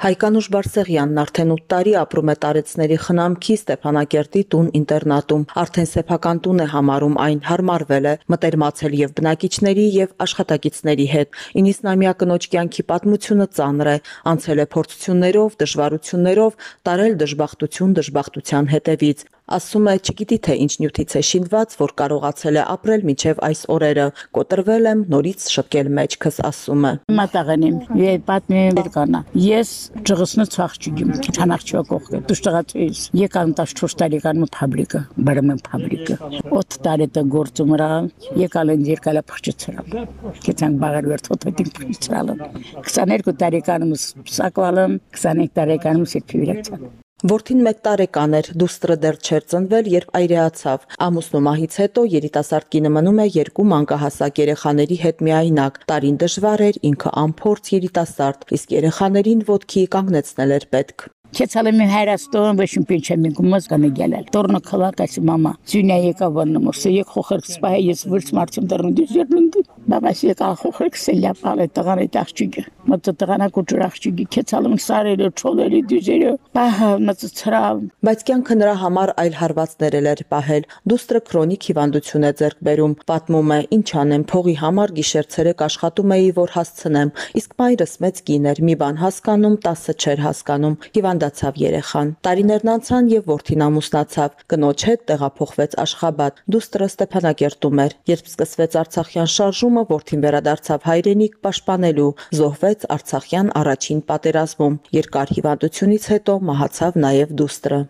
Հայկանուշ Բարսեղյանն արդեն 8 տարի ապրում է տարեցների խնամքի Ստեփանակերտի տուն-ինտերնատում։ Արդեն սեփական տուն է համարում այն, հարմարվել է, մտերմացել եւ բնակիչների եւ աշխատակիցների հետ։ 90-ամյա կնոջ կյանքի պատմությունը ծանր է, անցել է փորձություններով, դժվարություններով, տարել դժբախտություն դժբախտության հետևից ասում է չգիտի թե ինչ նյութից է շինված, որ կարողացել է ապրել մինչև այս օրերը։ Կոտրվել եմ, նորից շտկել մեջքս, ասում է։ Մատաղանիմ, եւ պատմեմ կանա։ Ես ճղսնը ցախչուգիմ, չանախչո կողքը։ Դուշտղացիս։ Եկան 14 տարեկանում փաբրիկա, բարմեն փաբրիկա։ 8 տարի գործում რა, եկալ են երկալա փխչեցրալ։ Կեցան բաղար վերթոթոտին փխչեցրալ։ 22 տարեկանում սակվալım, 25 տարեկանում սիրփյուրացա։ Որդին 1 տարեկան էր, դուստրը դեռ չէր ծնվել, երբ այրեացավ։ Ամուսնու մահից հետո երիտասարդ կինը մնում է երկու մանկահասակ երեխաների հետ միայնակ։ Տարին դժվար էր, ինքը անփորձ երիտասարդ, իսկ երեխաներին ոտքի կանգնեցնել էր պետք։ Քեցալը մին հայրաստոն վշին պինչեմ ինքումս կանը գելել։ Տորնը քլակ ասի մամա։ Ձյունյա եկա վաննը մոս եկ խոխեր սպահ ես վրց մարտում դեռն դիժեր մինգի։ Բաբաս եկա խոխեր սելյա պալե տղարի տախճիգը։ Մտը տղանակու ջրախճիգի քեցալը սարերը չոլերի դիժերը։ Բահա մտը ցրավ։ Բայց կյանքը նրա համար այլ հարվածներ էր պահել։ Դուստրը քրոնիկ հիվանդություն է ձեռք բերում։ Պատմում է, ինչ անեմ, փողի համար գիշեր-ցերեկ աշխատում էի, որ հասցնեմ։ Իսկ մայրս մեծ կին էր, մի բան հասկանում, 10 չէր հասկանում։ Հիվանդ հիվանդացավ երեխան։ Տարիներն անցան եւ որդին ամուսնացավ։ Կնոջ հետ տեղափոխվեց Աշխաբադ։ Դուստրը Ստեփանակերտում էր։ Երբ սկսվեց Արցախյան շարժումը, որդին վերադարձավ հայրենիք պաշտպանելու, զոհվեց Արցախյան առաջին պատերազմում։ Երկար հիվանդությունից հետո մահացավ նաեւ դուստրը։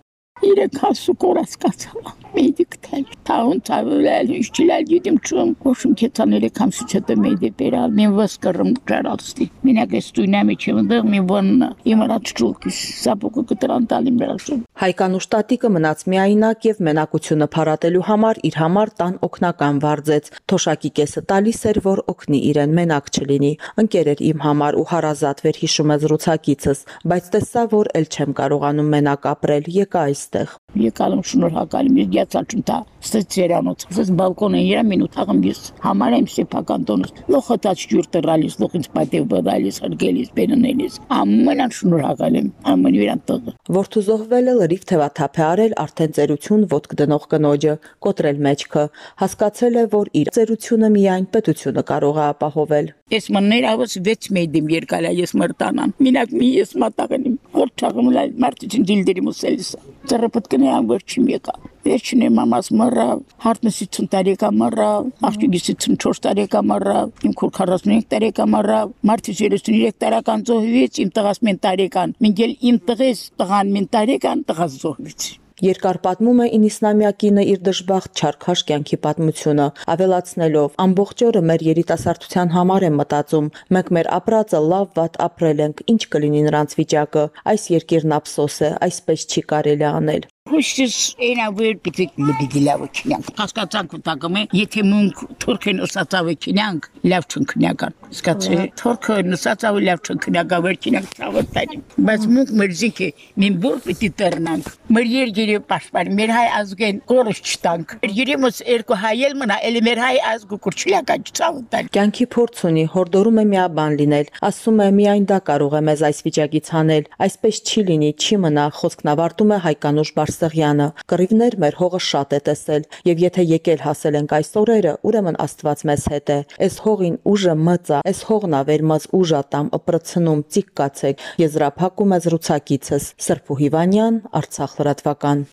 Իրեք հասու կորացկացավ մեդիկտել թաուն թավուլել իշտիլել գիտեմ չում ոչմ քեթաները կամսիչետը մեդի բերալ մին վսկրում ջարալստի մինակ էստույնամի չմդղ մի բոն իմարաց ճուկիս սապուկը կտրան տալին բերաշում Հայկանուշ տատիկը մնաց միայնակ եւ մենակությունը փարատելու համար իր համար տան օկնական վարձեց թոշակի կեսը տալիս էր որ օգնի իրեն մենակ չլինի ընկեր էր իմ համար ու հարազատ վեր հիշում է զրուցակիցս բայց տեսա որ ել չեմ կարողանում մենակ ապրել եկա այստեղ եկալım շնորհակալ եմ յացալ չունտա ստեցերանոց ես բալկոնը իրա մինուտ աղմ ես համար եմ սեփական տոնս լոխոտաց ջուր տրալիս լոխինց պատեվ բդալիս հրգելիս բեննելիս ամենան շնորհակալ եմ ամեն իրան տղ Որդու զոհվելը լրիվ թևաթափ է արել արդեն ծերություն ոտք դնող կնոջը կոտրել մեջքը հասկացել է որ իր ծերությունը միայն պետությունը կարող է ապահովել Ես մներ ավս 6 մեդիմ երկալա ես մրտանան մինակ մի ես մատաղանիմ որ չաղում լայ մարտիչին դիլդերի մուսելիս ծրապտ կնե ամբողջի եկա Վերջինը մամաս մռավ, հարտնսի տարեկա մռավ, աղջիկիսի 4 տարեկա մռավ, իմ քուր 45 տարեկա մռավ, մարդի 33 տարեկան զոհվեց, իմ տղաս մեն տարեկան։ Մինչել իմ տղես տղան մեն տարեկան տղաս զոհվեց։ Երկար պատմում է 90-ամյա կինը իր դժբախտ չարքաշ կյանքի պատմությունը, ավելացնելով. ամբողջ օրը մեր երիտասարդության համար եմ մտածում, մենք մեր ապրածը լավ վատ ապրել ենք, ինչ կլինի նրանց վիճակը, այս երկիրն ափսոս է, այսպես չի կարելի անել։ Հույսից այնա վեր պիտի պիտի լավ չնյանք։ Հասկացանք ուտակում է, եթե մունք թուրքեն ուսացավ չնյանք, լավ չնքնական։ Սկացի թուրքը նսացավ լավ չնքնական վեր չնյանք ցավտանի։ Բայց մունք մերզիկի մին որ պիտի տեռնանք։ Մեր երգերի պաշտպան, մեր հայ ազգեն կորս չտանք։ Երիմս երկու հայել մնա, էլի մեր հայ ազգը կուրչիլական ցավտան։ Կյանքի փորձ ունի, հորդորում է միաբան լինել։ Ասում է միայն դա կարող է մեզ այս վիճակից հանել։ Այսպես չի լինի, չի մնա, խոսքն ավարտում է Հայկանուշ Բարս Սեղյանը։ Կռիվներ մեր հողը շատ է տեսել, եւ եթե եկել հասել ենք այս օրերը, ուրեմն Աստված մեզ հետ է։ Այս հողին ուժը մծա, այս հողն ավեր մզ ուժա տամ ըպրցնում ծիկ կացեք։ Եզրափակում է զրուցակիցս Սրփու Հիվանյան, Արցախ լրատվական։